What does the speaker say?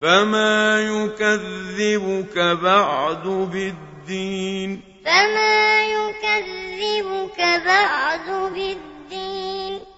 فَمَا يُكَذِّبُكَ بَعْدُ بِالدِّينِ فَمَا يُكَذِّبُكَ بَعْدُ بِالدِّينِ